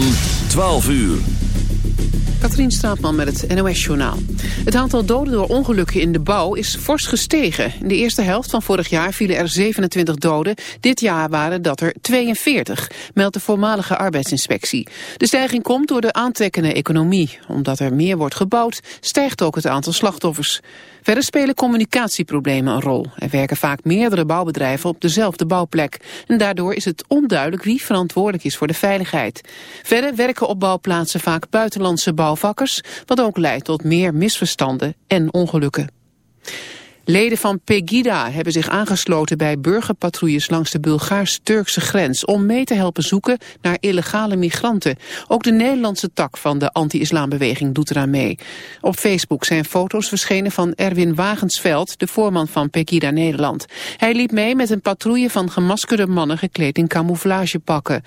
van 12 uur. Katrien Straatman met het NOS-journaal. Het aantal doden door ongelukken in de bouw is fors gestegen. In de eerste helft van vorig jaar vielen er 27 doden. Dit jaar waren dat er 42, meldt de voormalige arbeidsinspectie. De stijging komt door de aantrekkende economie. Omdat er meer wordt gebouwd, stijgt ook het aantal slachtoffers. Verder spelen communicatieproblemen een rol. Er werken vaak meerdere bouwbedrijven op dezelfde bouwplek. En daardoor is het onduidelijk wie verantwoordelijk is voor de veiligheid. Verder werken op bouwplaatsen vaak buitenlandse wat ook leidt tot meer misverstanden en ongelukken. Leden van Pegida hebben zich aangesloten bij burgerpatrouilles langs de Bulgaars-Turkse grens om mee te helpen zoeken naar illegale migranten. Ook de Nederlandse tak van de anti-islambeweging doet eraan mee. Op Facebook zijn foto's verschenen van Erwin Wagensveld, de voorman van Pegida Nederland. Hij liep mee met een patrouille van gemaskerde mannen gekleed in camouflagepakken.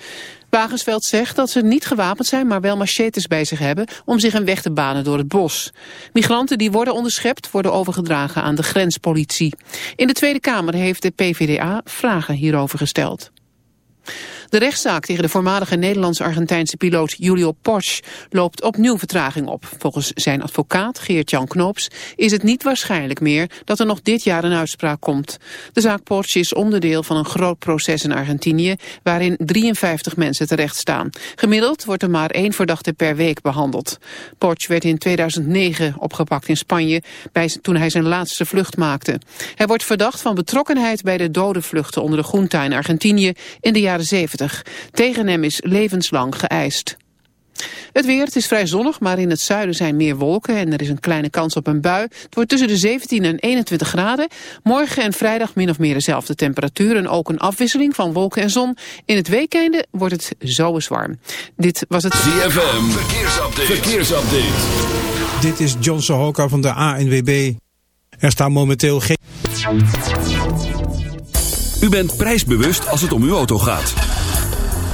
Wagensveld zegt dat ze niet gewapend zijn, maar wel machetes bij zich hebben om zich een weg te banen door het bos. Migranten die worden onderschept worden overgedragen aan de grenspolitie. In de Tweede Kamer heeft de PvdA vragen hierover gesteld. De rechtszaak tegen de voormalige Nederlands-Argentijnse piloot Julio Porsche loopt opnieuw vertraging op. Volgens zijn advocaat Geert-Jan Knoops is het niet waarschijnlijk meer dat er nog dit jaar een uitspraak komt. De zaak Porsche is onderdeel van een groot proces in Argentinië waarin 53 mensen terecht staan. Gemiddeld wordt er maar één verdachte per week behandeld. Porsche werd in 2009 opgepakt in Spanje bij, toen hij zijn laatste vlucht maakte. Hij wordt verdacht van betrokkenheid bij de dode vluchten onder de Junta in Argentinië in de jaren 70. Tegen hem is levenslang geëist. Het weer, het is vrij zonnig, maar in het zuiden zijn meer wolken en er is een kleine kans op een bui. Het wordt tussen de 17 en 21 graden. Morgen en vrijdag min of meer dezelfde temperatuur en ook een afwisseling van wolken en zon. In het weekende wordt het zo eens warm. Dit was het ZFM, verkeersupdate. verkeersupdate. Dit is John Sohoka van de ANWB. Er staan momenteel geen... U bent prijsbewust als het om uw auto gaat.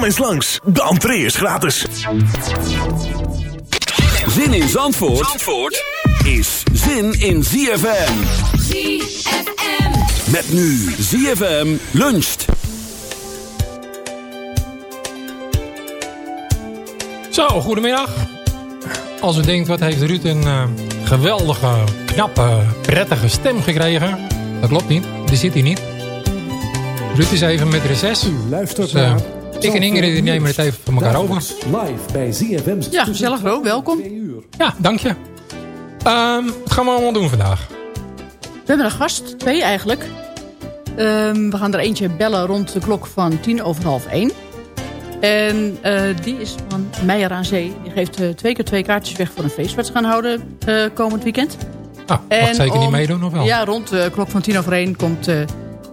Kom eens langs, de entree is gratis. Zin in Zandvoort, Zandvoort is zin in ZFM. ZFM. Met nu ZFM luncht. Zo, goedemiddag. Als u denkt, wat heeft Ruud een eh, geweldige, knappe, prettige stem gekregen. Dat klopt niet, die zit hij niet. Ruud is even met reces. Luistert Dus, eh, naar ik en Ingrid nemen het even van elkaar over. Live bij ZFM. Ja, gezellig Ro, welkom. Ja, dank je. Ehm, wat gaan we allemaal doen vandaag? We hebben een gast, twee eigenlijk. Ehm, we gaan er eentje bellen rond de klok van tien over half één. En eh, die is van Meijer aan Zee. Die geeft eh, twee keer twee kaartjes weg voor een feest wat ze gaan houden eh, komend weekend. Ah, mag zeker niet meedoen of wel? Ja, rond de klok van tien over één komt eh,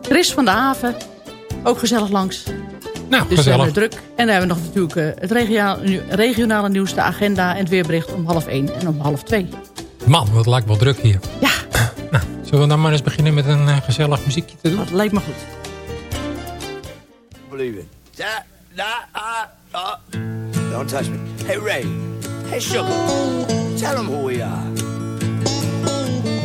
Chris van de Haven. Ook gezellig langs. Nou, Dus we gezellig. hebben druk. En dan hebben we nog natuurlijk eh, het regionale, regionale nieuws, de agenda en het weerbericht om half één en om half twee. Man, wat lijkt wel druk hier. Ja, Zullen we dan maar eens beginnen met een eh, gezellig muziekje te doen? dat lijkt me goed. believe it. Da, da, ah, ah. Don't touch me. Hey, Ray. Hey, Sugar. Tell them who we are.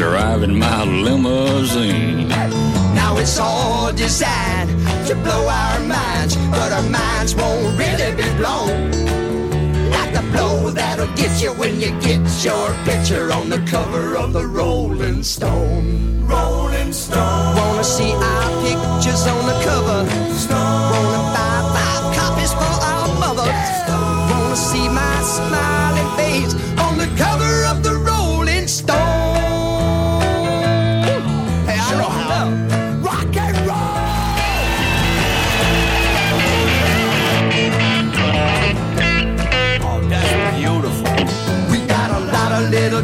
driving my limousine. Now it's all designed to blow our minds, but our minds won't really be blown. Like the blow that'll get you when you get your picture on the cover of the Rolling Stone. Rolling Stone. Wanna see our pictures on the cover? Stone. Wanna buy five copies for our mother? Wanna see my smiling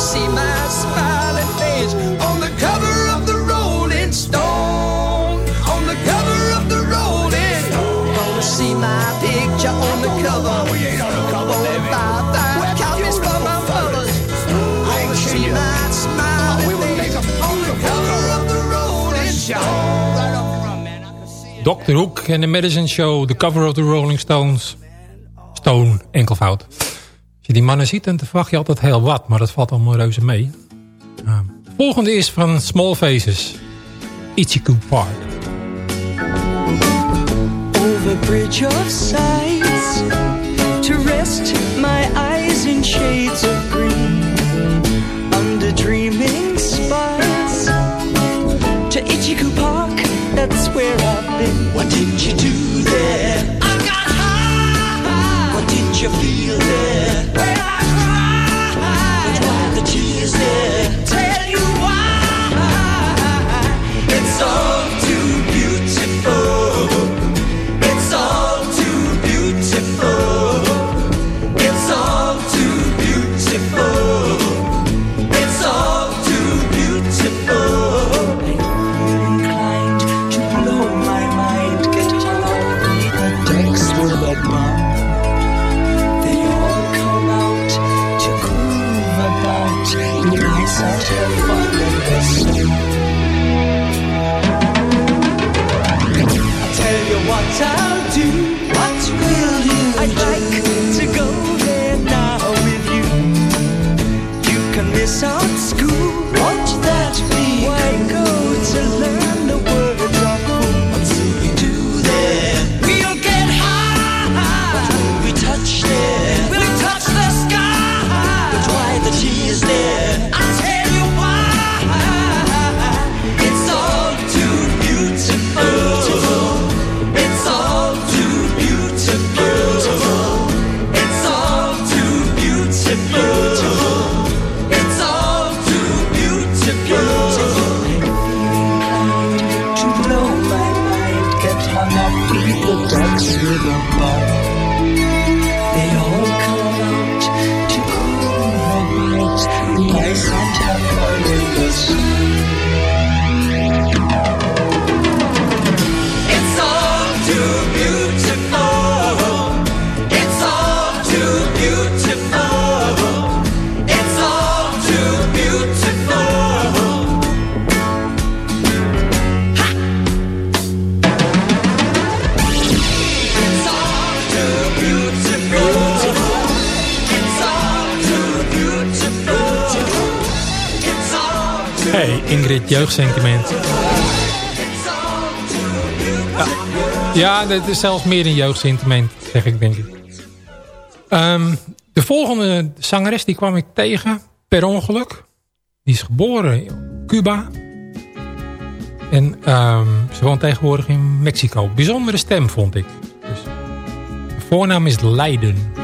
See my smiling face on the cover of the Rolling Stone? On the cover of the Rolling Stone. Wanna see my picture on the cover? We ain't on the cover, baby. buy five copies for my mother? Wanna see my smiling face on the cover of the Rolling Stone? Dr. Hoek en de Madison Show, The Cover of the Rolling Stones. Stone, enkelvoud. Als je die mannen ziet, dan verwacht je altijd heel wat, maar dat valt allemaal reuze mee. Uh, de volgende is van Small Faces, Ichiku Park. over bridge of sights to rest my eyes in shades of green. Under dreaming spires to Ichiku Park that's where I've been. What did you do there you feel there when I cried why the tears there Tell Ja, ja dat is zelfs meer een jeugdsentiment, zeg ik denk ik. Ehm, de volgende zangeres die kwam ik tegen per ongeluk. Die is geboren in Cuba. En ehm, ze woont tegenwoordig in Mexico. Bijzondere stem vond ik. Dus, de voornaam is Leiden.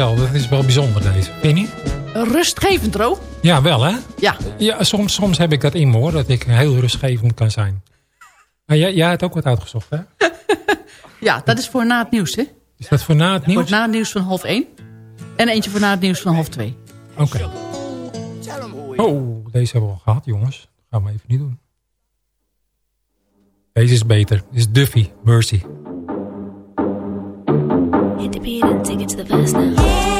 Dat is wel bijzonder deze. Vind je niet? Rustgevend, Ro. Ja, wel hè? Ja. ja soms, soms heb ik dat in me hoor, dat ik heel rustgevend kan zijn. Maar jij, hebt ook wat uitgezocht hè? ja, dat is voor na het nieuws hè? Is dat voor na het nieuws? Voor na het nieuws van half één. En eentje voor na het nieuws van half twee. Oké. Oh, deze hebben we al gehad jongens. Gaan we even niet doen. Deze is beter. Is Duffy, Mercy. to beat and take it to the first now. Yeah.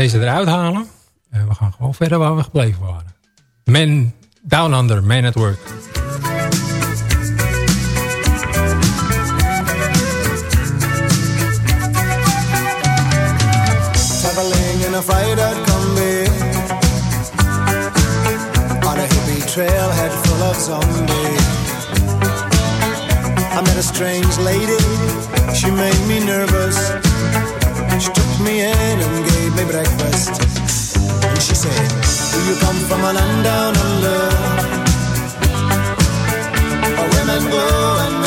deze eruit halen. En we gaan gewoon verder waar we gebleven waren. Men Down Under, Man at Work. Traveling in a Friday combi On a hippie trailhead full of zombies I met a strange lady, she made me nervous me in and gave me breakfast. And she said, Do you come from a land down under? Where women go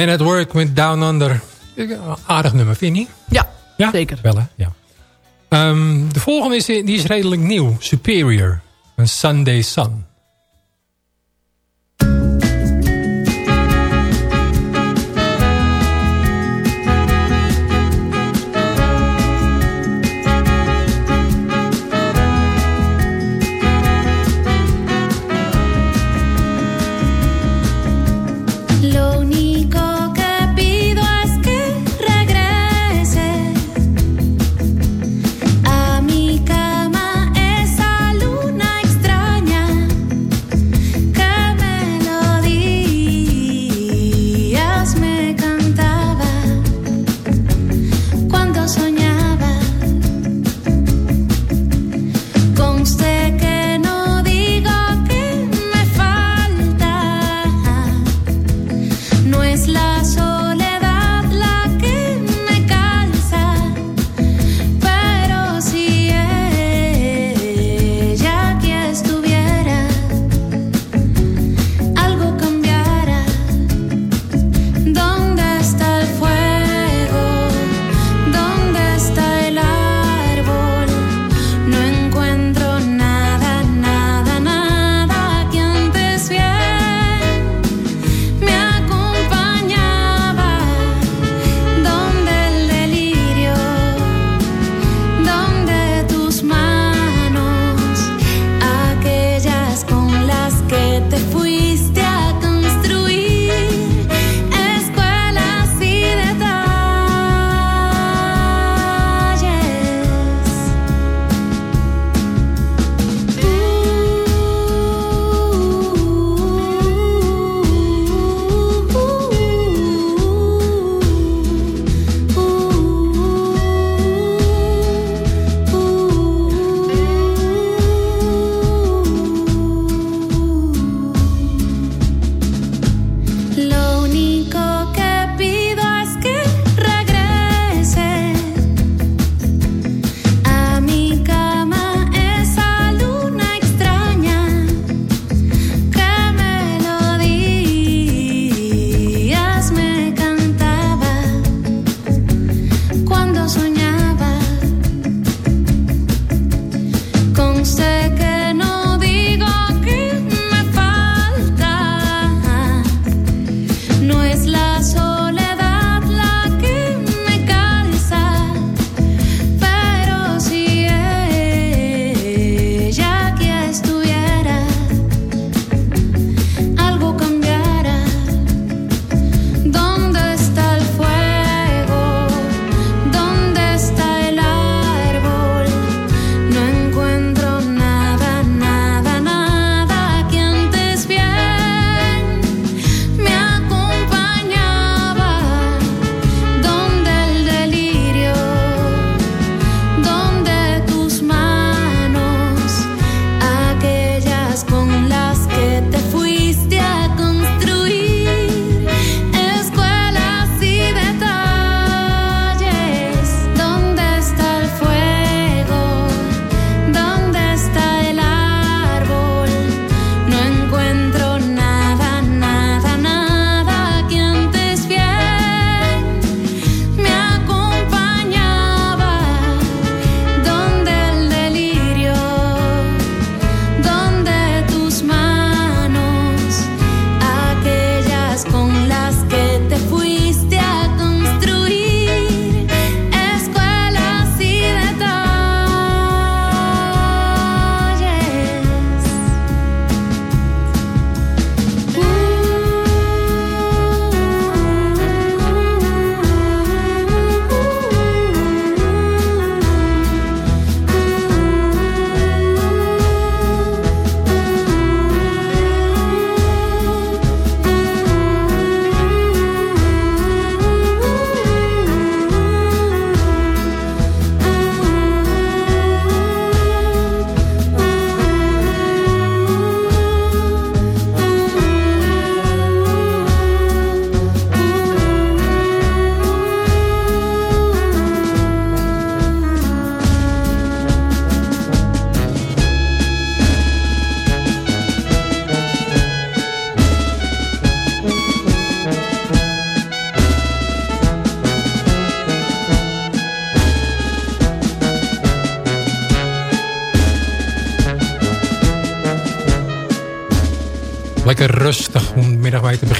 Man at Work met Down Under. Eh, aardig nummer, vind je niet? Ja, ja? zeker. Wel, hè? Ja. Ehm, de volgende is, die is redelijk nieuw. Superior. Een Sunday Sun.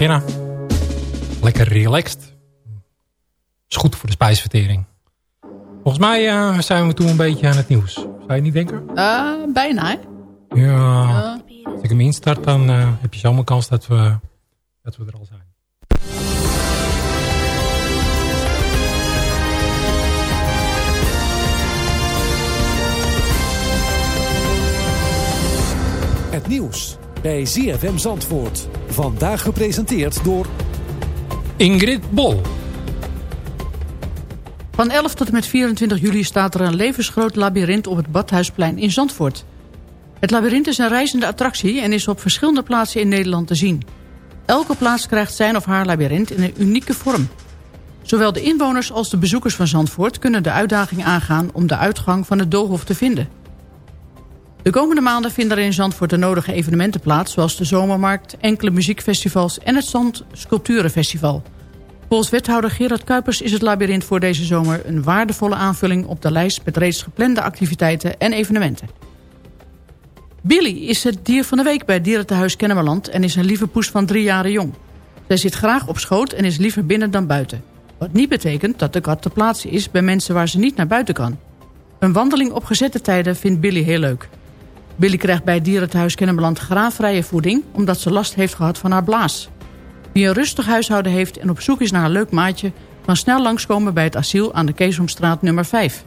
Beginnen. Lekker relaxed. Is goed voor de spijsvertering. Volgens mij eh, zijn we toen een beetje aan het nieuws. Zou je niet denken? Eh, bijna, hè? Ja. Als ik hem instart, dan eh, heb je zomaar kans dat we, dat we er al zijn. Het nieuws bij ZFM Zandvoort. Vandaag gepresenteerd door... Ingrid Bol. Van 11 tot en met 24 juli staat er een levensgroot labyrint op het Badhuisplein in Zandvoort. Het labyrint is een reizende attractie en is op verschillende plaatsen in Nederland te zien. Elke plaats krijgt zijn of haar labyrint in een unieke vorm. Zowel de inwoners als de bezoekers van Zandvoort kunnen de uitdaging aangaan om de uitgang van het doolhof te vinden. De komende maanden vinden er in Zandvoort de nodige evenementen plaats... zoals de Zomermarkt, enkele muziekfestivals en het Zand Sculpturenfestival. Volgens wethouder Gerard Kuipers is het labyrint voor deze zomer... een waardevolle aanvulling op de lijst met reeds geplande activiteiten en evenementen. Billy is het dier van de week bij Dierentehuis Kennemerland... en is een lieve poes van drie jaren jong. Zij zit graag op schoot en is liever binnen dan buiten. Wat niet betekent dat de kat te plaatsen is bij mensen waar ze niet naar buiten kan. Een wandeling op gezette tijden vindt Billy heel leuk. Billy krijgt bij het Dierentehuis Kennemerland graanvrije voeding... omdat ze last heeft gehad van haar blaas. Wie een rustig huishouden heeft en op zoek is naar een leuk maatje... kan snel langskomen bij het asiel aan de Keesomstraat nummer 5.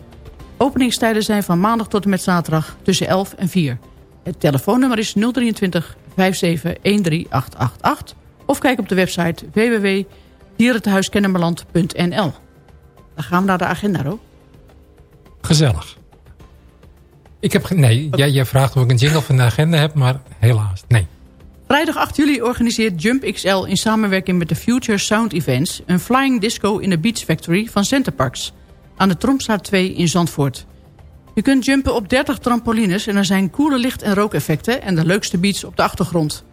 Openingstijden zijn van maandag tot en met zaterdag tussen 11 en 4. Het telefoonnummer is 023 57 13888... of kijk op de website www.dierentehuiskennemerland.nl. Dan gaan we naar de agenda, hoor. Gezellig. Ik heb... Nee, jij, jij vraagt of ik een jingle van de agenda heb, maar helaas, nee. Vrijdag 8 juli organiseert Jump XL in samenwerking met de Future Sound Events... een flying disco in de Beach Factory van Centerparks... aan de Tromstraat 2 in Zandvoort. Je kunt jumpen op 30 trampolines en er zijn coole licht- en rookeffecten... en de leukste beats op de achtergrond.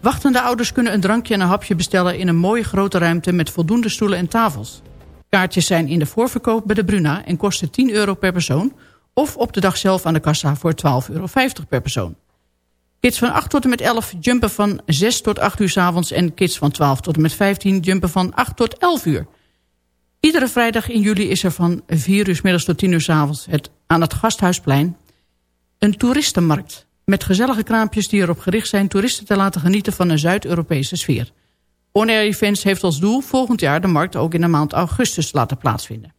Wachtende ouders kunnen een drankje en een hapje bestellen... in een mooie grote ruimte met voldoende stoelen en tafels. Kaartjes zijn in de voorverkoop bij de Bruna en kosten 10 euro per persoon... of op de dag zelf aan de kassa voor 12,50 euro per persoon. Kids van 8 tot en met 11 jumpen van 6 tot 8 uur s avonds... en kids van 12 tot en met 15 jumpen van 8 tot 11 uur. Iedere vrijdag in juli is er van 4 uur 's middags tot 10 uur 's avonds... Het, aan het Gasthuisplein een toeristenmarkt... met gezellige kraampjes die erop gericht zijn... toeristen te laten genieten van een Zuid-Europese sfeer. On Air Events heeft als doel volgend jaar de markt... ook in de maand augustus te laten plaatsvinden.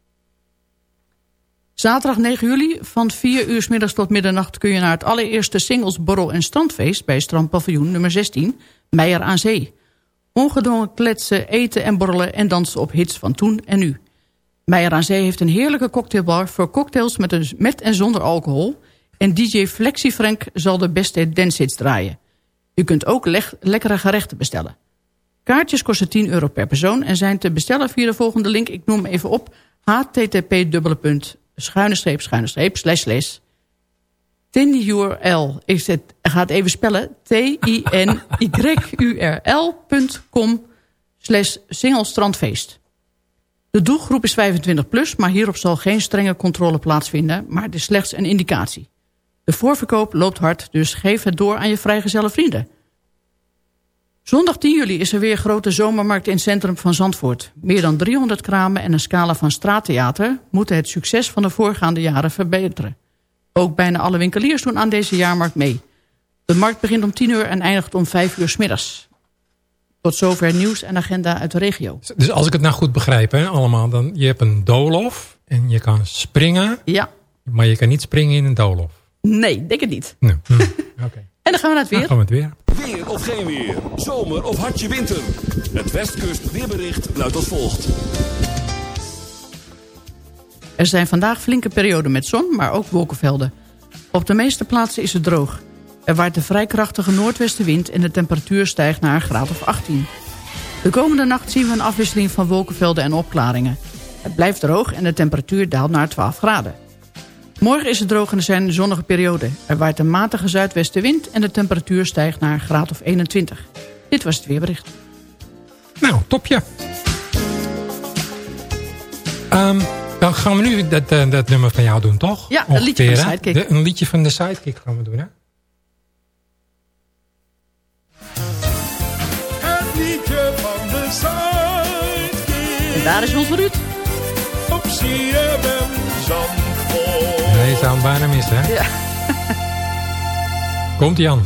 Zaterdag 9 juli van 4 uur 's middags tot middernacht... kun je naar het allereerste singles borrel en strandfeest... bij strandpaviljoen nummer 16, Meijer aan Zee. Ongedwongen kletsen, eten en borrelen en dansen op hits van toen en nu. Meijer aan Zee heeft een heerlijke cocktailbar... voor cocktails met, en zonder alcohol... en DJ Flexi Frank zal de beste dancehits draaien. U kunt ook lekkere gerechten bestellen. Kaartjes kosten 10 euro per persoon... en zijn te bestellen via de volgende link. Ik noem even op. http schuine streep, schuine streep, slash slash. TinyURL. Ik zet, ga het even spellen. T-I-N-Y-U-R-L.com slash singelstrandfeest. De doelgroep is 25 plus, maar hierop zal geen strenge controle plaatsvinden, maar het is slechts een indicatie. De voorverkoop loopt hard, dus geef het door aan je vrijgezelle vrienden. Zondag 10 juli is er weer grote zomermarkt in het centrum van Zandvoort. Meer dan 300 kramen en een scala van straattheater... moeten het succes van de voorgaande jaren verbeteren. Ook bijna alle winkeliers doen aan deze jaarmarkt mee. De markt begint om 10 uur en eindigt om 5 uur 's middags. Tot zover nieuws en agenda uit de regio. Dus als ik het nou goed begrijp, hè, allemaal, dan je hebt een doolhof en je kan springen. Ja. Maar je kan niet springen in een doolhof. Nee, denk het niet. Nee. Hm. En dan gaan we naar het weer. Dan gaan we het weer. Weer of geen weer. Zomer of hartje winter. Het Westkust weerbericht luidt als volgt. Er zijn vandaag flinke perioden met zon, maar ook wolkenvelden. Op de meeste plaatsen is het droog. Er waait een vrij krachtige noordwestenwind en de temperatuur stijgt naar een graad of 18. De komende nacht zien we een afwisseling van wolkenvelden en opklaringen. Het blijft droog en de temperatuur daalt naar 12 graden. Morgen is het droog en er zijn zonnige periode, Er waait een matige zuidwestenwind en de temperatuur stijgt naar graad of 21. Dit was het weerbericht. Nou, topje. Ehm, dan gaan we nu eh, dat, nummer van jou doen, toch? Ja, een liedje van de Sidekick. Een liedje van de Sidekick gaan we doen, hè? Het liedje van de Sidekick. En daar is ons Ruud. Op zou hem bijna missen, hè? Ja. Komt Jan.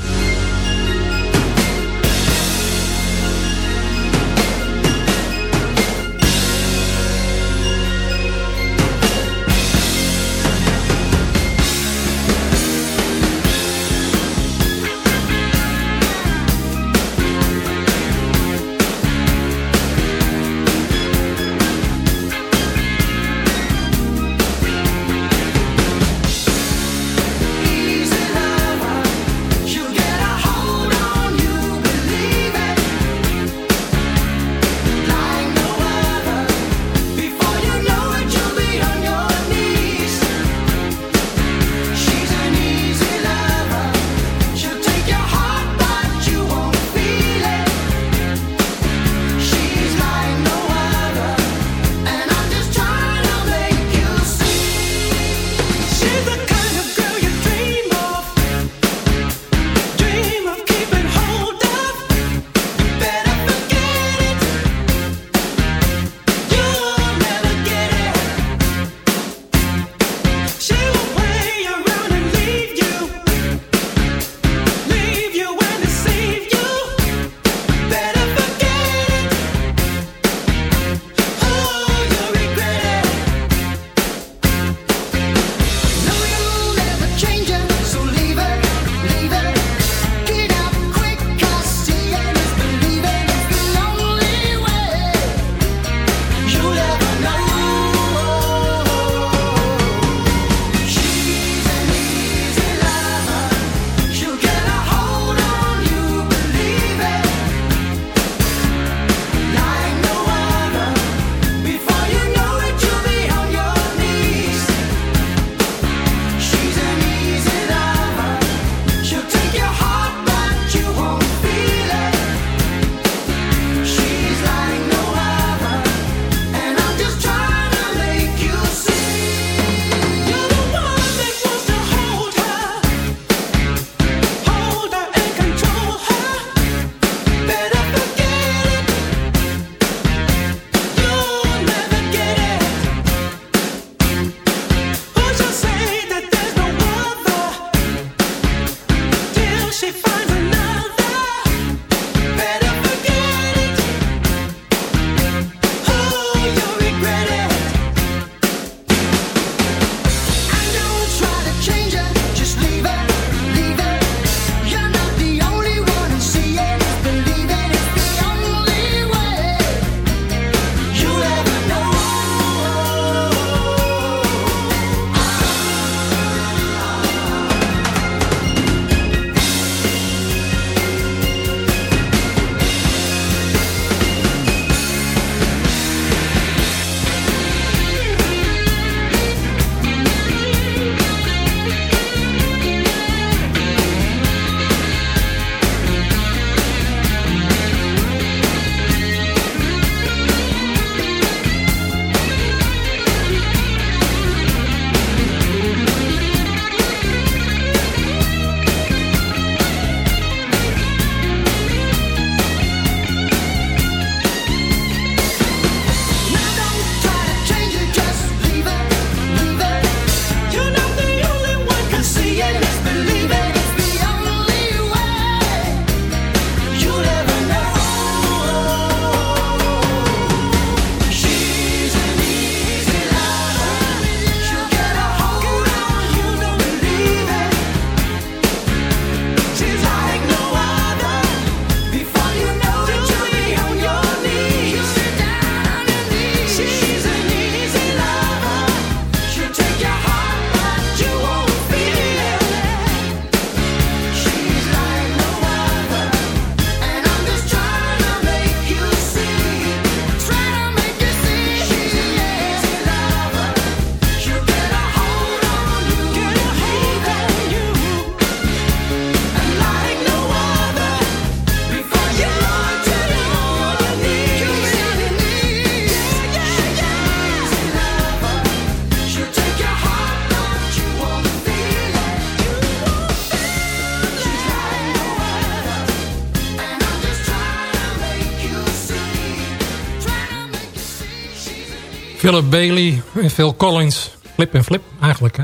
Philip Bailey en Phil Collins. Flip en flip eigenlijk. Hè?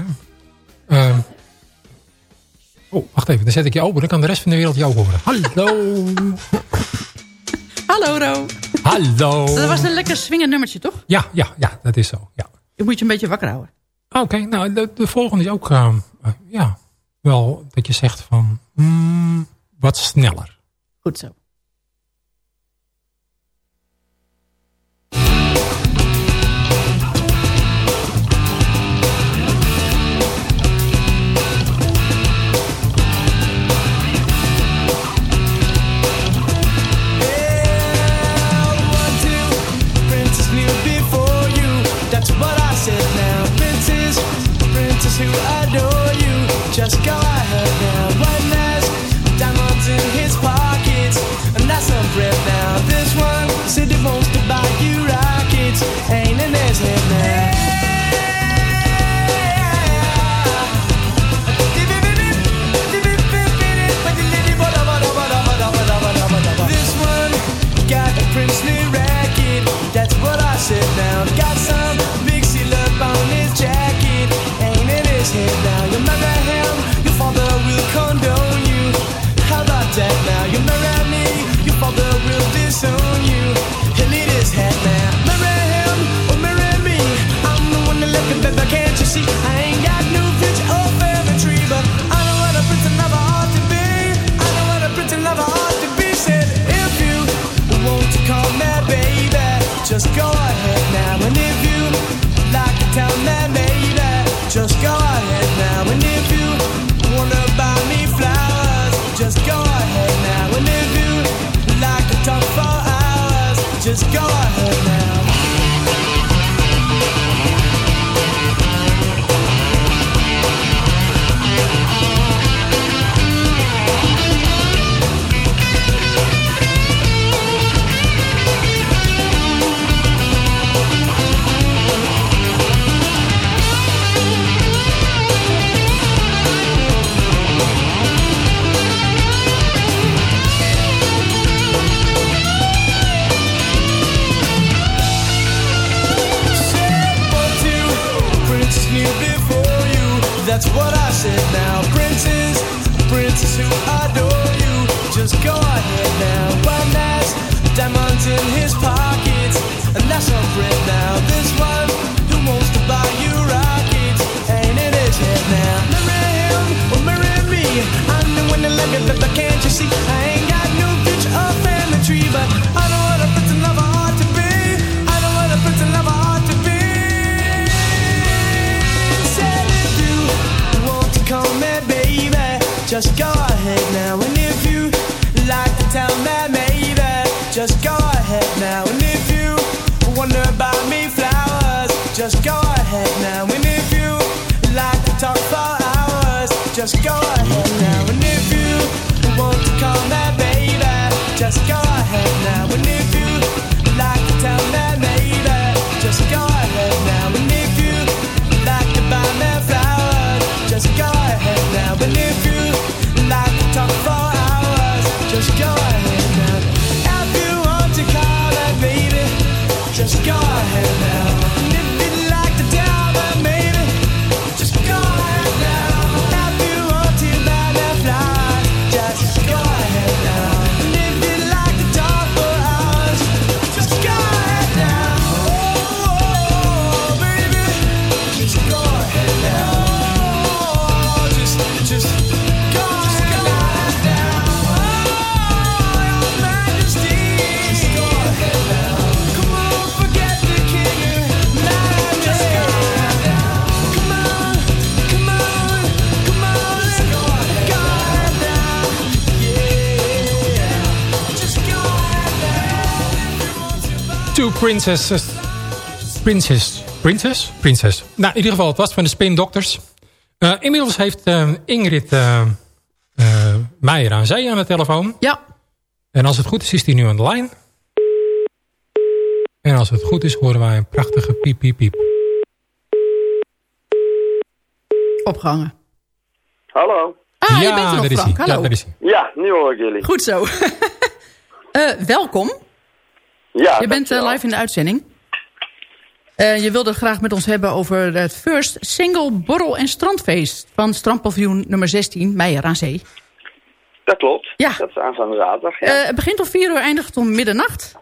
Ehm, oh, wacht even. Dan zet ik je open. Dan kan de rest van de wereld jou horen. Hallo. Hallo Ro. Hallo. Dat was een lekker swingend nummertje, toch? Ja, ja, ja, dat is zo. Ja. Ik moet je een beetje wakker houden. Oké, nou, de, de volgende is ook... ehm, eh, ja, wel dat je zegt van... mm, wat sneller. Goed zo. That's what I said now. Princess, princess who adore you. Just go ahead now. One has diamonds in his pockets, and that's a friend now. This one who wants to buy you rockets ain't in his head now. Marry him or marry me. I'm just go ahead now. And if you like to tell me just go ahead now. And if you wonder about me flowers, just go ahead now. And if you like to talk for hours, just go ahead now. And if you want to baby, just go God. Two Princesses. Princess. Princess? Princess. Nou, in ieder geval, het was van de Spin Doctors. Eh, inmiddels heeft eh, Ingrid eh eh, Meijer aan zee aan de telefoon. Ja. En als het goed is, is die nu aan de lijn. En als het goed is, horen wij een prachtige piep, piep, piep. Opgehangen. Hallo. Ah, ja, je bent er nog, Frank. Hallo. Ja, daar is hij. Ja, nu hoor ik jullie. Goed zo. Eh, welkom. Ja, je bent eh, live in de uitzending. Eh, je wilde het graag met ons hebben over het First Single Borrel en Strandfeest... van strandpaviljoen nummer 16, Meijer aan Zee. Dat klopt. Ja. Dat is aanstaande zaterdag. Ja. Eh, het begint om 4 uur, eindigt om middernacht.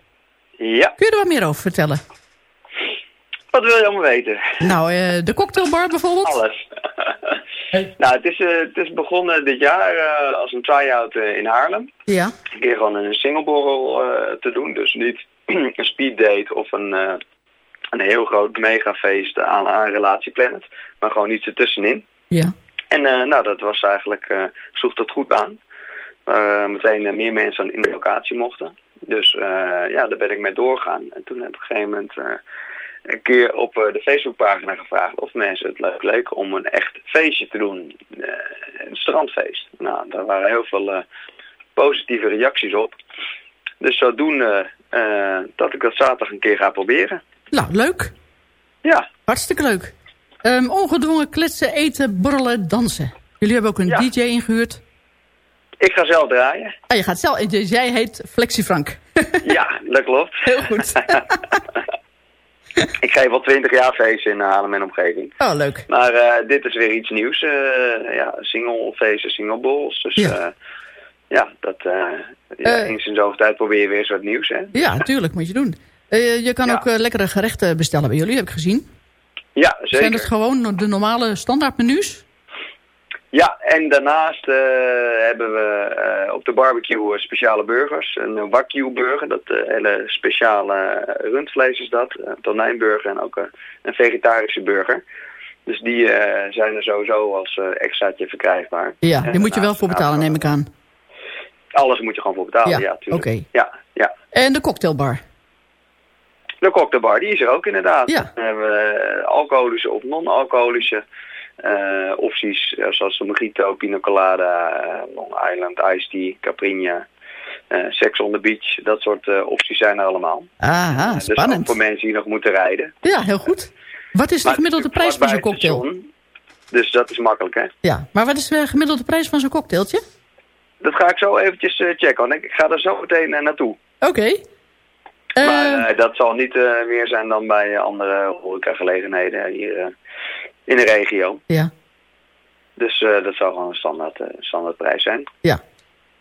ja. Kun je er wat meer over vertellen? Wat wil je allemaal weten? Nou, de cocktailbar bijvoorbeeld? Alles. nou, het is, het is begonnen dit jaar als een try-out in Haarlem. Ja. Een keer gewoon een singleborrel te doen. Dus niet een speeddate of een, eh, een heel groot megafeest aan, aan Relatie Planet. Maar gewoon iets ertussenin. Ja. En eh, nou, dat was eigenlijk, eh sloeg dat goed aan. Waar meteen meer mensen in de locatie mochten. Dus ja, daar ben ik mee doorgaan. En toen heb ik op een gegeven moment een keer op de Facebookpagina gevraagd of mensen het leuk leken om een echt feestje te doen. Een strandfeest. Nou, daar waren heel veel positieve reacties op. Dus zodoende eh, dat ik dat zaterdag een keer ga proberen. Nou, leuk. Ja. Hartstikke leuk. Ehm, ongedwongen kletsen, eten, borrelen, dansen. Jullie hebben ook een DJ ingehuurd. Ik ga zelf draaien. Ah, je gaat zelf, dus jij heet Flexie Frank. Ja, dat klopt. Heel goed. ik geef al twintig jaar feesten in Haarlem en omgeving. Oh, leuk. Maar eh, dit is weer iets nieuws. eh ja, singlefeesten, singleballs. Dus Ja. Ja, dat eh ja, Eh. eens in zoveel tijd probeer je weer eens wat nieuws. Hè? Ja, natuurlijk, moet je doen. Eh, je kan ook lekkere gerechten bestellen bij jullie, heb ik gezien. Ja, zeker. Zijn het gewoon de normale standaardmenu's? Ja, en daarnaast hebben we op de barbecue speciale burgers. Een wagyu burger, dat hele speciale rundvlees is dat. Een tonijnburger en ook een vegetarische burger. Dus die zijn er sowieso als extraatje verkrijgbaar. Ja, daar moet je wel voor betalen, neem ik aan. Alles moet je gewoon voor betalen, Ja, ja. Ja, ja. En de cocktailbar. De cocktailbar, die is er ook inderdaad. Ja. Dan hebben we alcoholische of non-alcoholische eh, opties. eh, zoals de mojito, pina colada, eh, Long Island, iced tea, caipirinha, eh, sex on the beach. Dat soort opties zijn er allemaal. Aha, Dus ook spannend. voor mensen die nog moeten rijden. Ja, heel goed. Wat is de gemiddelde prijs van zo'n cocktail? station, Dus dat is makkelijk, hè? Ja, maar wat is de gemiddelde prijs van zo'n cocktailtje? Dat ga ik zo eventjes eh, checken, want ik ga er zo meteen eh, naartoe. Oké. Maar eh, dat zal niet meer zijn dan bij andere horecagelegenheden hier in de regio. Ja. Dus dat zal gewoon een standaard, standaardprijs zijn. Ja.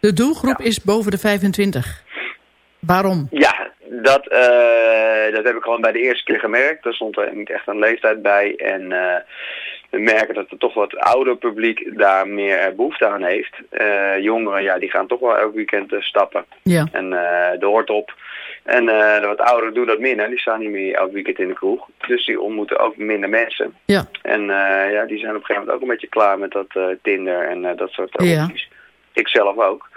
De doelgroep is boven de 25. Waarom? Ja, dat, dat heb ik gewoon bij de eerste keer gemerkt. Er stond er niet echt een leeftijd bij. En we merken dat er toch wat ouder publiek daar meer behoefte aan heeft. Eh, jongeren, ja, die gaan toch wel elk weekend eh, stappen. Ja. En eh de hoort op. En eh, de wat ouderen doen dat minder. Die staan niet meer elk weekend in de kroeg. Dus die ontmoeten ook minder mensen. Ja. En eh, ja, die zijn op een gegeven moment ook een beetje klaar met dat eh, Tinder en eh, dat soort Ja. opties. Ik zelf ook.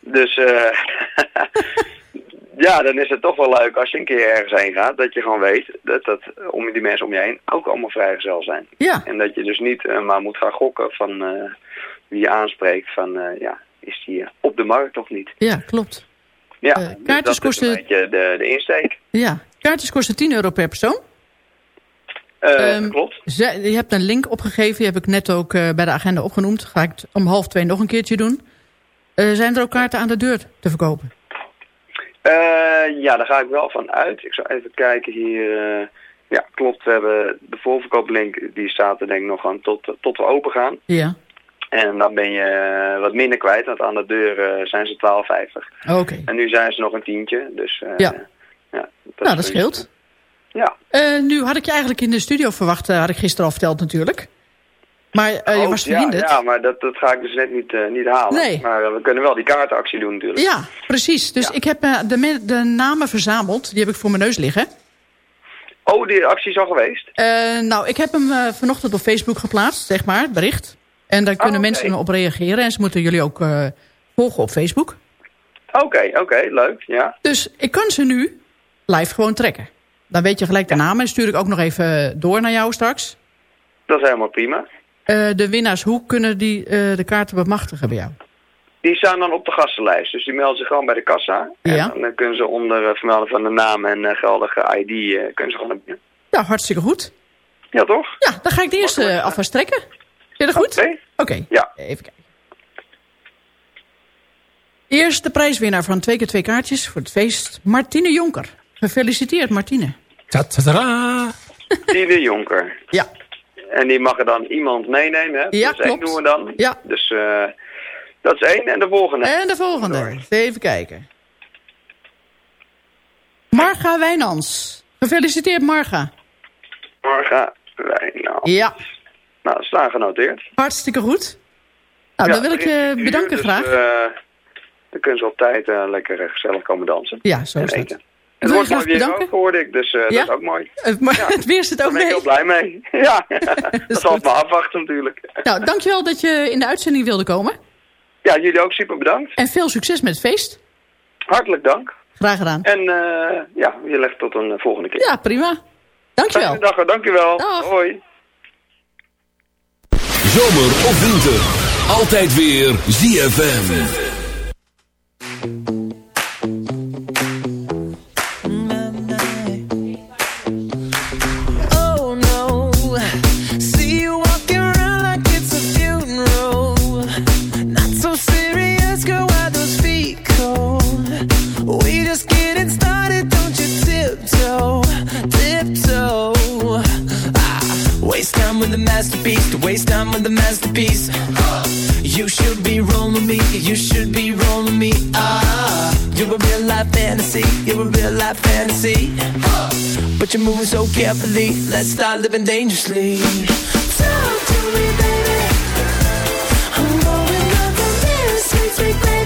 Dus eh ja, dan is het toch wel leuk als je een keer ergens heen gaat. Dat je gewoon weet dat, dat om die mensen om je heen ook allemaal vrijgezel zijn. Ja. En dat je dus niet eh, maar moet gaan gokken van eh, wie je aanspreekt. Van eh, ja, is die op de markt of niet? Ja, klopt. Ja, dus kaartjes is kosten- een beetje de, de insteek. Ja. Kaartjes kosten 10 euro per persoon. Eh, Ehm, klopt. Ze- je hebt een link opgegeven. Die heb ik net ook bij de agenda opgenoemd. Ga ik het om half twee nog een keertje doen. Zijn er ook kaarten aan de deur te verkopen? Eh, ja, daar ga ik wel van uit. Ik zal even kijken hier. eh, ja, klopt. We hebben de voorverkooplink, die staat er denk ik nog aan tot, tot we open gaan. Ja. En dan ben je eh, wat minder kwijt, want aan de deur zijn ze 12,50. Oké. En nu zijn ze nog een tientje, dus... Ja. ja dat nou, dat scheelt. Ja. Nu had ik je eigenlijk in de studio verwacht. had ik gisteren al verteld natuurlijk. Maar eh, je Oh, was ja, verhinderd. Ja, maar dat, dat ga ik dus net niet, eh, niet halen. Nee. Maar eh, we kunnen wel die kaartenactie doen natuurlijk. Ja, precies. Dus ik heb de, de namen verzameld. Die heb ik voor mijn neus liggen. Oh, die actie is al geweest? Nou, ik heb hem vanochtend op Facebook geplaatst, zeg maar, het bericht. En daar kunnen Oh, oké. mensen op reageren. En ze moeten jullie ook volgen op Facebook. Oké, oké, leuk, ja. Dus ik kan ze nu live gewoon trekken. Dan weet je gelijk de namen. En stuur ik ook nog even door naar jou straks. Dat is helemaal prima. Eh, de winnaars, hoe kunnen die eh, de kaarten bemachtigen bij jou? Die staan dan op de gastenlijst. Dus die melden zich gewoon bij de kassa. Ja. En dan kunnen ze onder eh, vermelden van de naam en eh, geldige ID... eh, kunnen ze gewoon naar binnen. Nou, hartstikke goed. Ja, toch? Ja, dan ga ik de eerste eh, alvast trekken. Vind je dat goed? Oké. Oké. Ja. Even kijken. Eerst de prijswinnaar van twee keer twee kaartjes voor het feest. Martine Jonker. Gefeliciteerd, Martine. Tadaa. Tine Jonker. Ja. En die mag er dan iemand meenemen, hè? Ja, dus klopt. doen we dan. Ja. Dus eh, dat is één. En de volgende. En de volgende. Even kijken. Marga Wijnans. Gefeliciteerd, Marga. Marga Wijnald. Ja. Nou, staan genoteerd. Hartstikke goed. Nou, dan wil ik je Uur, bedanken dus, graag. eh, dan kunnen ze op tijd eh, lekker eh, gezellig komen dansen. Ja, zo is wil Het wordt mooi graag weer ook, hoorde ik. Dus eh, Ja? dat is ook mooi. Eh, maar het weer zit ook Daar ben ik mee. heel blij mee. ja, dat zal het maar afwachten natuurlijk. Nou, dankjewel dat je in de uitzending wilde komen. Ja, jullie ook super bedankt. En veel succes met het feest. Hartelijk dank. Graag gedaan. En eh, ja, je legt tot een eh, volgende keer. Ja, prima. Dankjewel. Fijne dag, dankjewel. Dag. Hoi. Zomer of winter. Altijd weer ZFM. Masterpiece, to waste time with the masterpiece. You should be rolling me, you should be rolling me. Ah, you're a real life fantasy, you're a real life fantasy. But you're moving so carefully. Let's start living dangerously. Talk to me, baby. I'm going up on this sweet, sweet baby.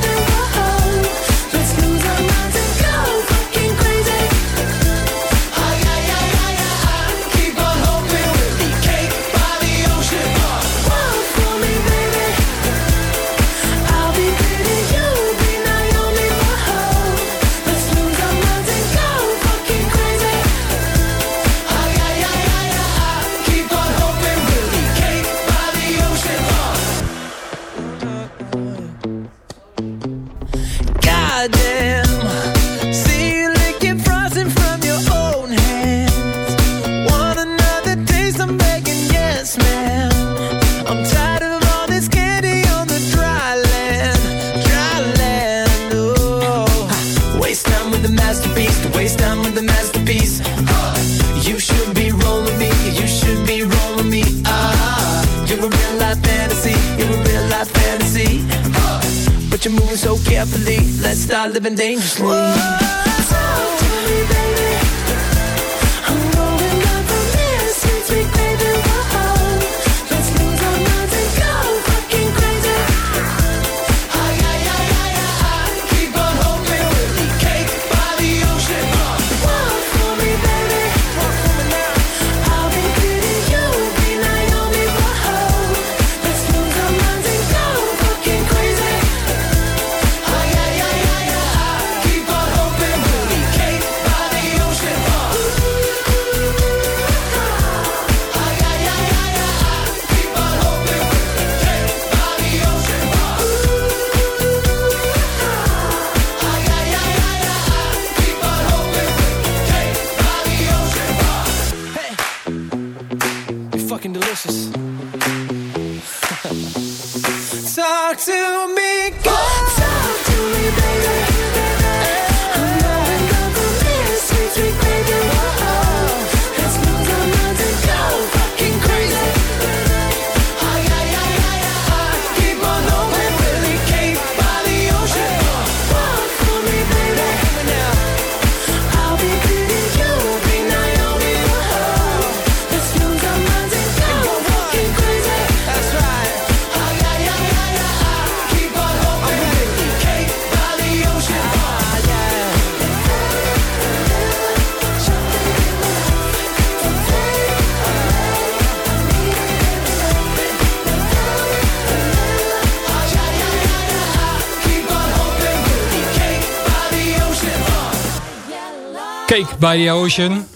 By the Ocean.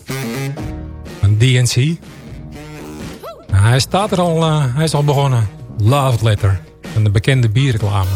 Van DNC. Hij staat er al, eh, hij is al begonnen. Love Letter. Van de bekende bierreclame.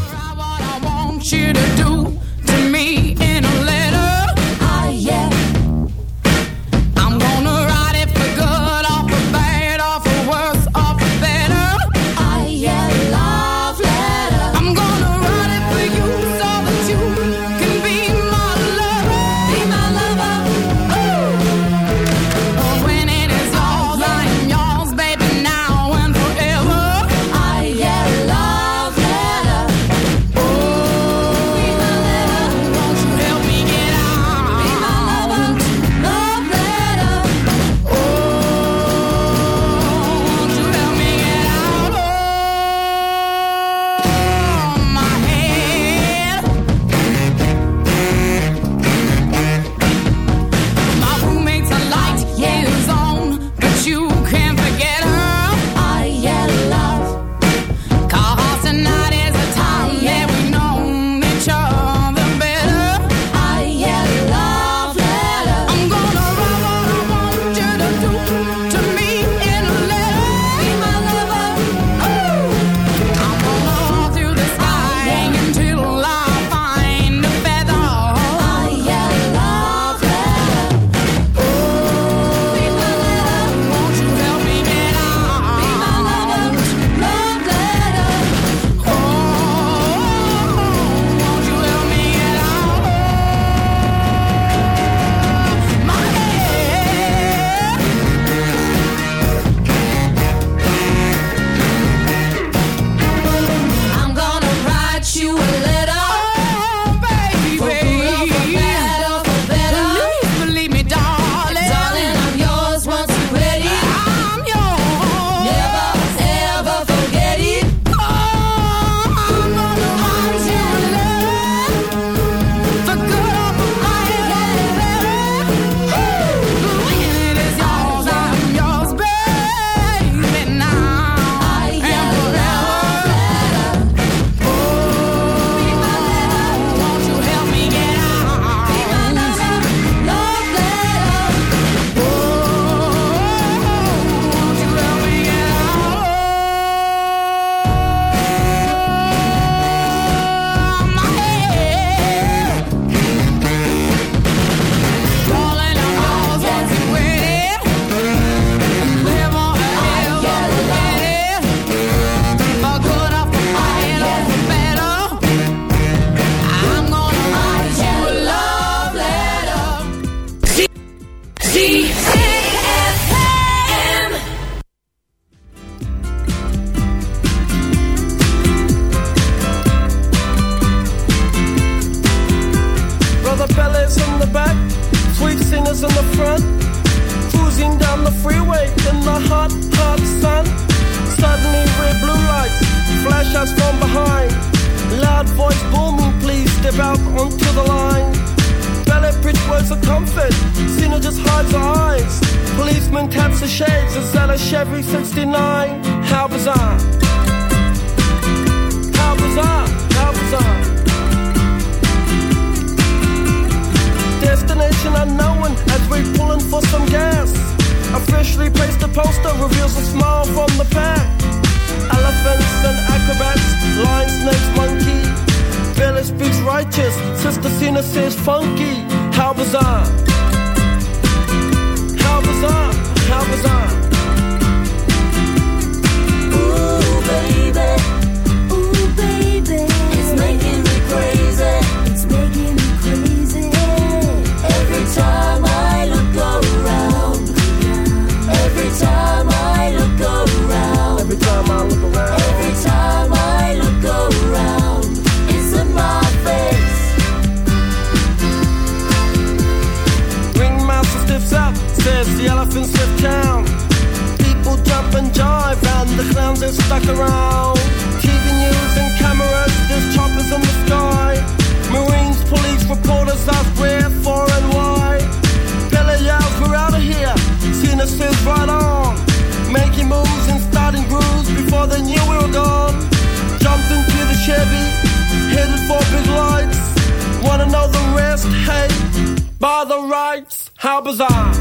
By the rights, how bizarre!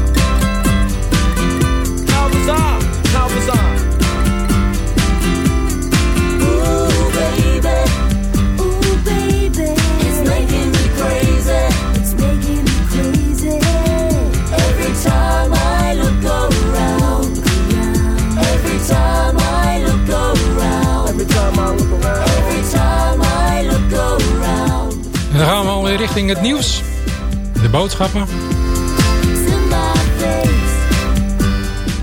How bizarre! How bizarre! Ooh, baby. Ooh, baby. It's making me crazy. It's making me crazy. Every time I look around. Every time I look around. Every time I look around. Every time I look around. En dan gaan we alweer richting het nieuws. Boodschappen. In.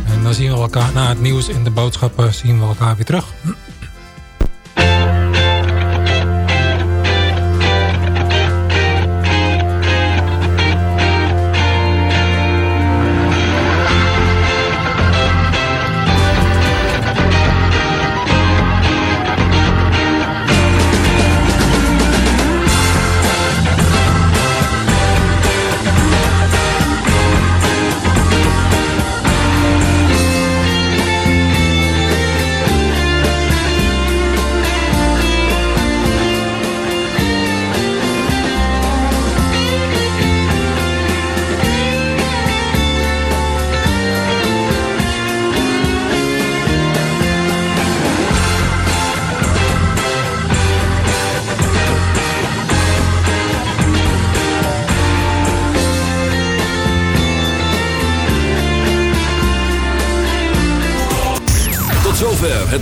En dan zien we elkaar na het nieuws en de boodschappen zien we elkaar weer terug.